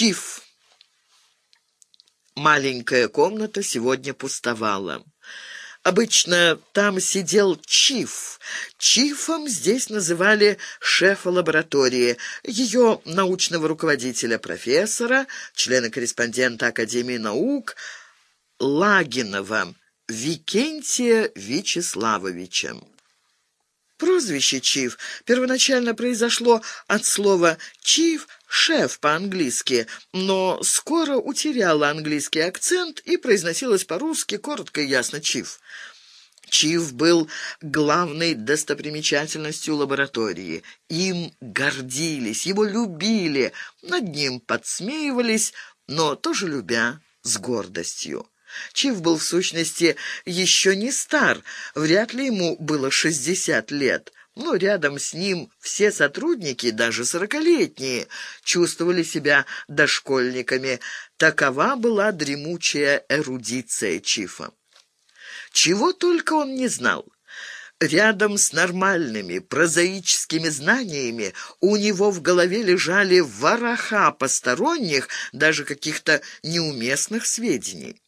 Чиф. Маленькая комната сегодня пустовала. Обычно там сидел Чиф. Чифом здесь называли шефа лаборатории, ее научного руководителя, профессора, члена-корреспондента Академии наук Лагинова Викентия Вячеславовича. Прозвище Чиф первоначально произошло от слова «чиф» — «шеф» по-английски, но скоро утеряло английский акцент и произносилось по-русски коротко и ясно «чиф». Чиф был главной достопримечательностью лаборатории. Им гордились, его любили, над ним подсмеивались, но тоже любя с гордостью. Чиф был, в сущности, еще не стар, вряд ли ему было шестьдесят лет, но рядом с ним все сотрудники, даже сорокалетние, чувствовали себя дошкольниками. Такова была дремучая эрудиция Чифа. Чего только он не знал. Рядом с нормальными прозаическими знаниями у него в голове лежали вороха посторонних, даже каких-то неуместных сведений.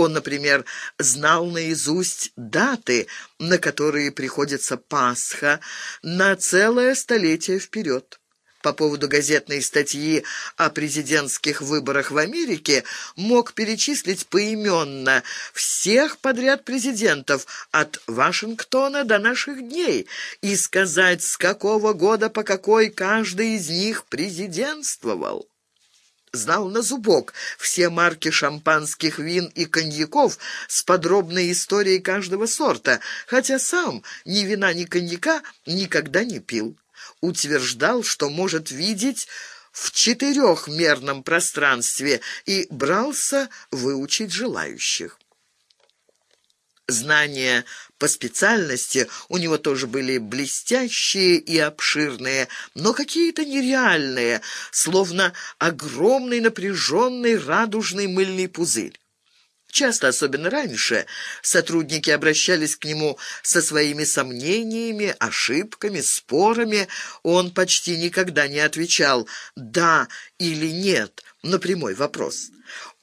Он, например, знал наизусть даты, на которые приходится Пасха, на целое столетие вперед. По поводу газетной статьи о президентских выборах в Америке мог перечислить поименно всех подряд президентов от Вашингтона до наших дней и сказать, с какого года по какой каждый из них президентствовал знал на зубок все марки шампанских вин и коньяков с подробной историей каждого сорта, хотя сам ни вина, ни коньяка никогда не пил. Утверждал, что может видеть в четырехмерном пространстве и брался выучить желающих. Знания по специальности у него тоже были блестящие и обширные, но какие-то нереальные, словно огромный напряженный радужный мыльный пузырь. Часто, особенно раньше, сотрудники обращались к нему со своими сомнениями, ошибками, спорами. Он почти никогда не отвечал «да» или «нет» на прямой вопрос.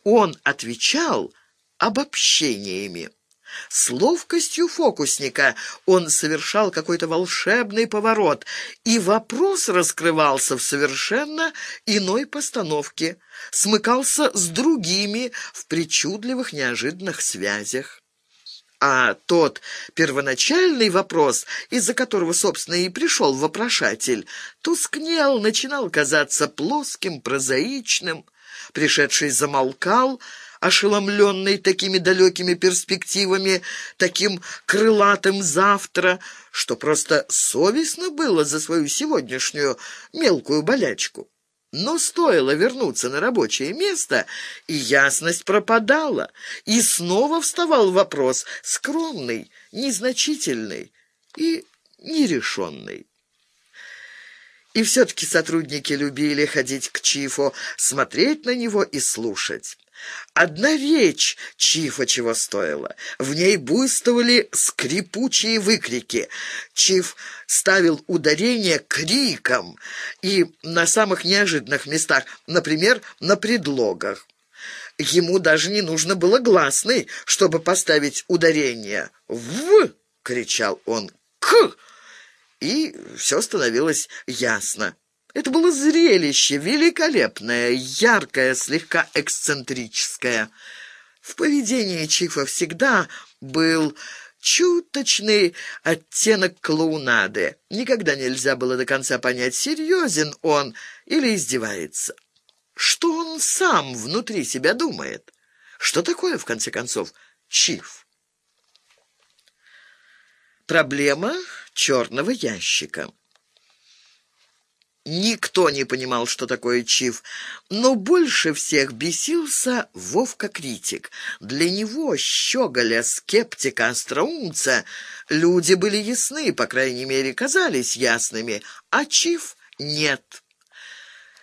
Он отвечал обобщениями. С ловкостью фокусника он совершал какой-то волшебный поворот, и вопрос раскрывался в совершенно иной постановке, смыкался с другими в причудливых неожиданных связях. А тот первоначальный вопрос, из-за которого, собственно, и пришел вопрошатель, тускнел, начинал казаться плоским, прозаичным. Пришедший замолкал, ошеломленный такими далекими перспективами, таким крылатым завтра, что просто совестно было за свою сегодняшнюю мелкую болячку. Но стоило вернуться на рабочее место, и ясность пропадала, и снова вставал вопрос скромный, незначительный и нерешенный. И все-таки сотрудники любили ходить к Чифу, смотреть на него и слушать. Одна речь Чифа чего стоила. В ней буйствовали скрипучие выкрики. Чиф ставил ударение криком и на самых неожиданных местах, например, на предлогах. Ему даже не нужно было гласный, чтобы поставить ударение. «В!» — кричал он. «К!» И все становилось ясно. Это было зрелище, великолепное, яркое, слегка эксцентрическое. В поведении Чифа всегда был чуточный оттенок клоунады. Никогда нельзя было до конца понять, серьезен он или издевается. Что он сам внутри себя думает? Что такое, в конце концов, Чиф? Проблема черного ящика. Никто не понимал, что такое чиф, но больше всех бесился Вовка-критик. Для него, щеголя, скептика, остроумца, люди были ясны, по крайней мере, казались ясными, а чиф нет.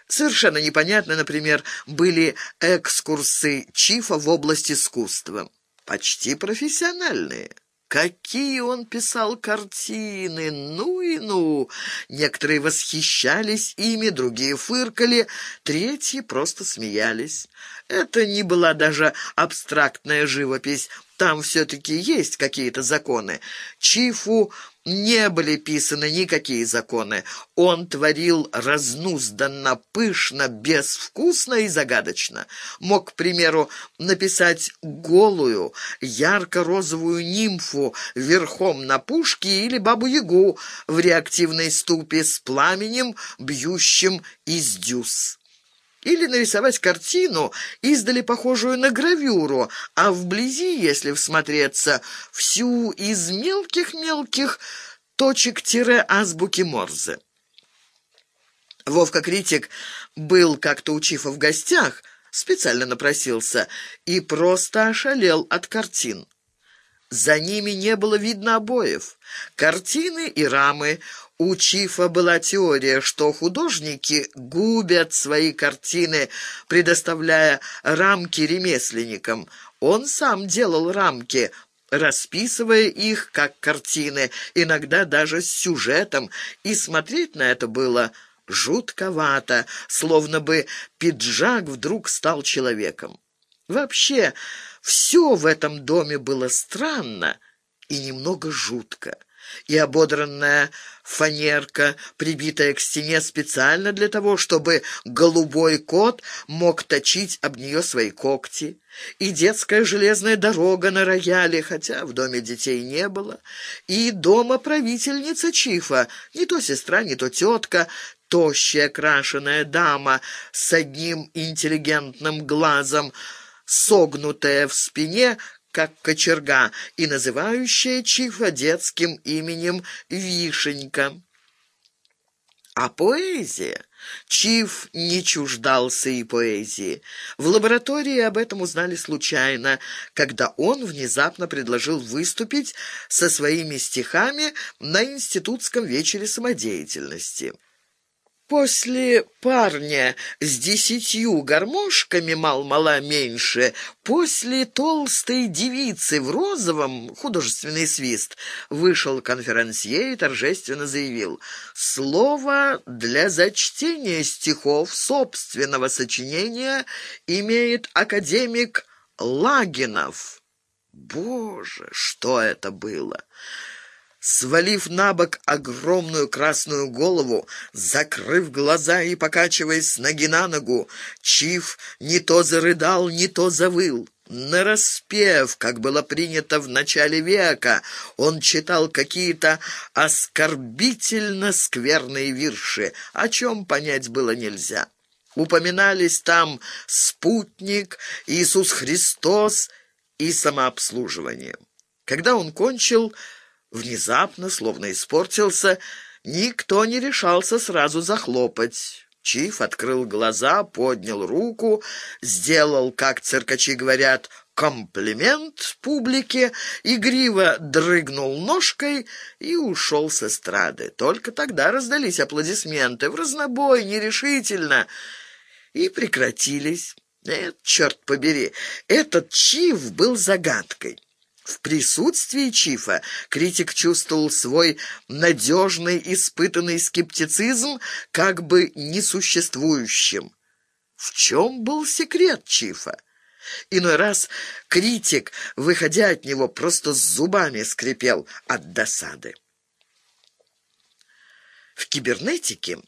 Совершенно непонятно, например, были экскурсы Чифа в область искусства. Почти профессиональные. Какие он писал картины! Ну и ну! Некоторые восхищались ими, другие фыркали, третьи просто смеялись. Это не была даже абстрактная живопись, там все-таки есть какие-то законы. Чифу не были писаны никакие законы. Он творил разнузданно, пышно, безвкусно и загадочно. Мог, к примеру, написать голую, ярко-розовую нимфу верхом на пушке или бабу-ягу в реактивной ступе с пламенем, бьющим из дюз. Или нарисовать картину, издали похожую на гравюру, а вблизи, если всмотреться, всю из мелких-мелких точек-азбуки Морзе. Вовка Критик был как-то у Чифа в гостях, специально напросился, и просто ошалел от картин. За ними не было видно обоев. Картины и рамы у Чифа была теория, что художники губят свои картины, предоставляя рамки ремесленникам. Он сам делал рамки, расписывая их как картины, иногда даже с сюжетом, и смотреть на это было жутковато, словно бы пиджак вдруг стал человеком. Вообще, все в этом доме было странно и немного жутко. И ободранная фанерка, прибитая к стене специально для того, чтобы голубой кот мог точить об нее свои когти, и детская железная дорога на рояле, хотя в доме детей не было, и дома правительница Чифа, не то сестра, не то тетка, тощая крашеная дама с одним интеллигентным глазом, согнутая в спине, как кочерга, и называющая Чифа детским именем Вишенька. А поэзия? Чиф не чуждался и поэзии. В лаборатории об этом узнали случайно, когда он внезапно предложил выступить со своими стихами на институтском вечере самодеятельности. После парня с десятью гармошками мал-мала меньше, после толстой девицы в розовом, художественный свист, вышел конферансье и торжественно заявил «Слово для зачтения стихов собственного сочинения имеет академик Лагинов». Боже, что это было! Свалив на бок огромную красную голову, закрыв глаза и покачиваясь с ноги на ногу, Чиф не то зарыдал, не то завыл. Нараспев, как было принято в начале века, он читал какие-то оскорбительно скверные вирши, о чем понять было нельзя. Упоминались там спутник, Иисус Христос и самообслуживание. Когда он кончил, Внезапно, словно испортился, никто не решался сразу захлопать. Чиф открыл глаза, поднял руку, сделал, как циркачи говорят, комплимент публике, игриво дрыгнул ножкой и ушел с эстрады. Только тогда раздались аплодисменты, в разнобой, нерешительно, и прекратились. Нет, черт побери, этот Чиф был загадкой. В присутствии Чифа критик чувствовал свой надежный испытанный скептицизм как бы несуществующим. В чем был секрет Чифа? Иной раз критик, выходя от него, просто с зубами скрипел от досады. В кибернетике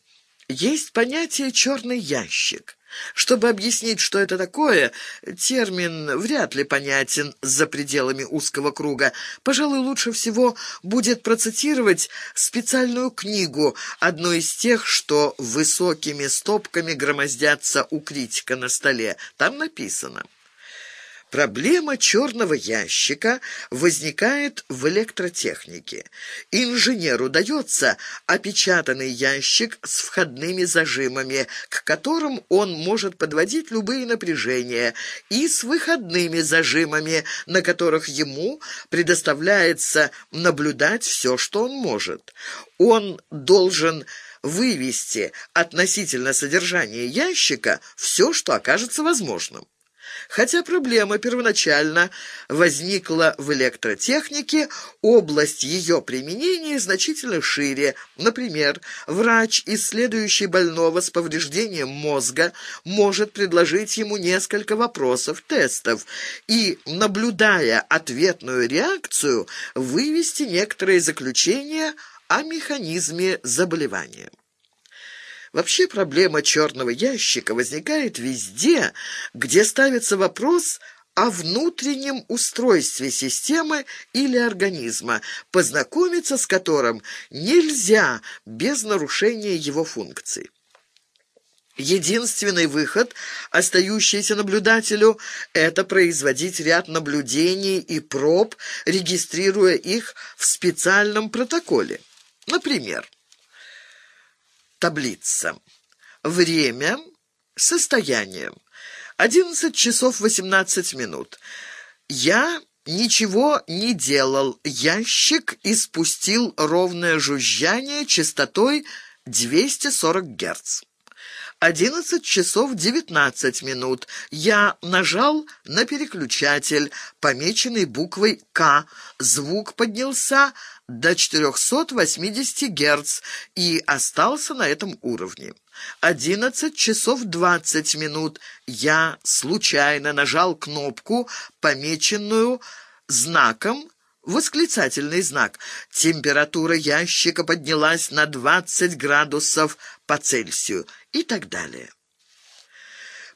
есть понятие «черный ящик». Чтобы объяснить, что это такое, термин вряд ли понятен за пределами узкого круга. Пожалуй, лучше всего будет процитировать специальную книгу, одну из тех, что высокими стопками громоздятся у критика на столе. Там написано... Проблема черного ящика возникает в электротехнике. Инженеру дается опечатанный ящик с входными зажимами, к которым он может подводить любые напряжения, и с выходными зажимами, на которых ему предоставляется наблюдать все, что он может. Он должен вывести относительно содержания ящика все, что окажется возможным. Хотя проблема первоначально возникла в электротехнике, область ее применения значительно шире. Например, врач, исследующий больного с повреждением мозга, может предложить ему несколько вопросов, тестов, и, наблюдая ответную реакцию, вывести некоторые заключения о механизме заболевания. Вообще проблема черного ящика возникает везде, где ставится вопрос о внутреннем устройстве системы или организма, познакомиться с которым нельзя без нарушения его функций. Единственный выход, остающийся наблюдателю, это производить ряд наблюдений и проб, регистрируя их в специальном протоколе. Например, Таблица. Время. Состояние. 11 часов 18 минут. Я ничего не делал. Ящик испустил ровное жужжание частотой 240 Гц. 11 часов 19 минут. Я нажал на переключатель, помеченный буквой «К». Звук поднялся до 480 Гц и остался на этом уровне. 11 часов 20 минут. Я случайно нажал кнопку, помеченную знаком восклицательный знак. Температура ящика поднялась на 20 градусов по Цельсию и так далее.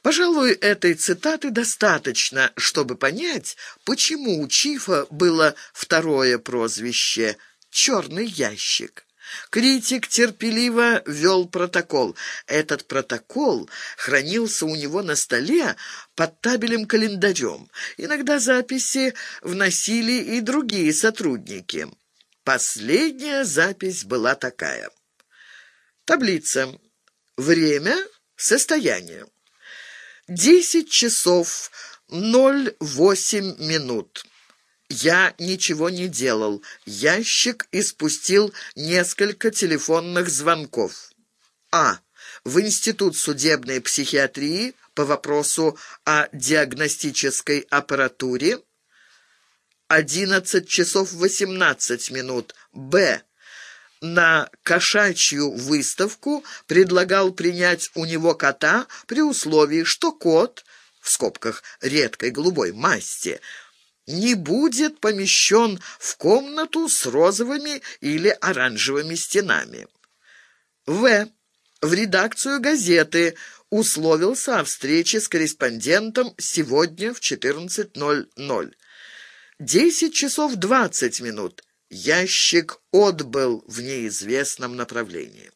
Пожалуй, этой цитаты достаточно, чтобы понять, почему у Чифа было второе прозвище «Черный ящик». Критик терпеливо вел протокол. Этот протокол хранился у него на столе под табелем-календарем. Иногда записи вносили и другие сотрудники. Последняя запись была такая. Таблица. Время. Состояние. Десять часов ноль восемь минут. Я ничего не делал. Ящик испустил несколько телефонных звонков. А. В Институт судебной психиатрии по вопросу о диагностической аппаратуре. 11 часов 18 минут. Б. На кошачью выставку предлагал принять у него кота при условии, что кот, в скобках редкой голубой масти, не будет помещен в комнату с розовыми или оранжевыми стенами. В. В редакцию газеты условился о встрече с корреспондентом сегодня в 14.00. 10 часов 20 минут. Ящик отбыл в неизвестном направлении.